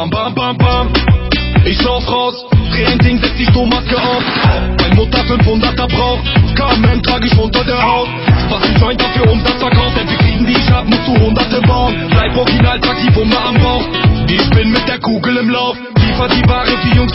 Bam, bam, bam, bam. Ich lauf raus, dreh ein Ding, setz die Strohmaske auf. Mein Mutter 500er braucht, KMM trag ich unter der Haut. Was ein Joint dafür Umsatz verkauft, denn wir kriegen die ich hab, du Hunderte bauen. Bleib original, trag die Wumme am Bauch. Ich bin mit der Kugel im Lauf, liefer die Ware für Jungs,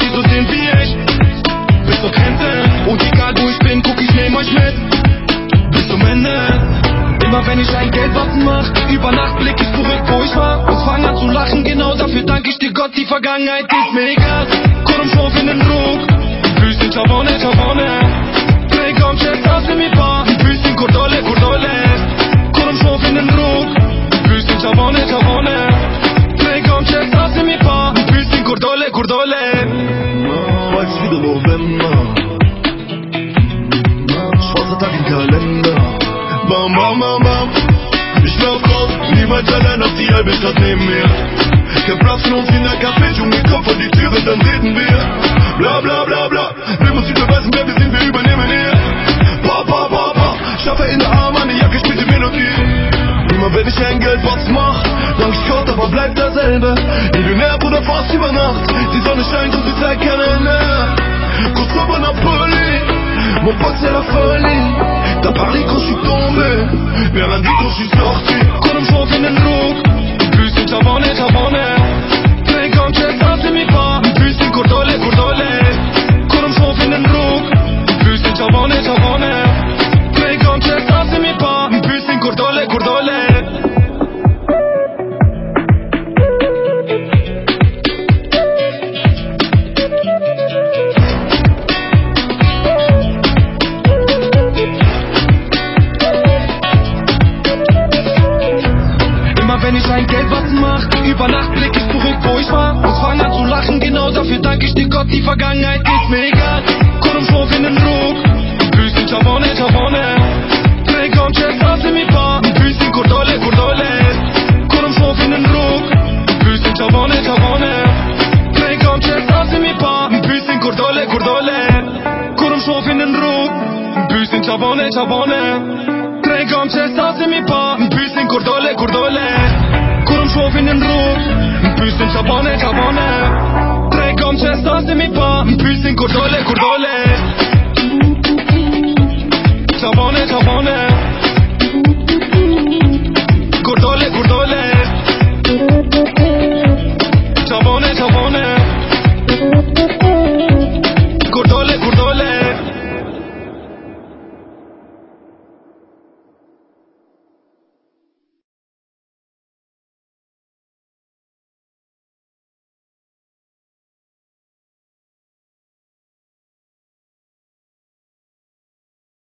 wenn ich ein Geldbatzen mach, über Nacht blick ich zurück, wo ich war und fang an zu lachen. Genau dafür danke ich dir Gott, die Vergangenheit ist mir egal. Kurum Schorf in den Ruck, Füße Chabone, Chabone. Komm, chest aus in mi pa, Füße Kordole, Kordole. Kurum Schorf in den Ruck, Füße Chabone, Chabone. Komm, chest aus in mi pa, Füße Kordole, Kordole. Ist wieder November. Bam. Ich lauf raus, niemals allein auf die halbe Stadt neben mir. Kein Platz für uns in der Café, Junge, komm vor die Türe, dann reden wir. Bla, bla, bla, bla. Wir müssen beweisen, wer wir sind, wir übernehmen hier. Pa, pa, pa, pa. Schaffe in der Arme, eine Jacke spielt die Melodie. Immer wenn ich ein Geldbox mach, sag ich Gott, aber bleib derselbe. Millionär, Bruder, fast über Nacht. Die Sonne scheint und die Zeit kein Ende. Kurz over Napoli, mon pote c'est la folie. Parlé quand je suis tombé, bien lundi quand je suis sorti. Immer wenn ich ein Geldbatzen mach, über Nacht blick ich zurück, wo ich war und fang an zu lachen. Genau dafür danke ich dir Gott, die Vergangenheit ist mir egal. Kurum Schorf in den Ruck, Füße Chabone, Chabone. Dreh komm, chest aus in mi pa, Füße Kordole, Kordole. Kurum Schorf in den Ruck, Füße Chabone, Chabone. Dreh komm, chest aus in mi pa, Füße Kordole, Kordole. Kurum Schorf in den Ruck, Füße Chabone, Chabone. Drei komm, chest aus in mi pa, Füße Kordole, Kordole. Kurum Schorf in den Ruck, Füße Chabone, Chabone. Drei komm, chest aus in mi pa, Füße Kordole, Kordole. Chabone, Chabone. Kordole, Kordole.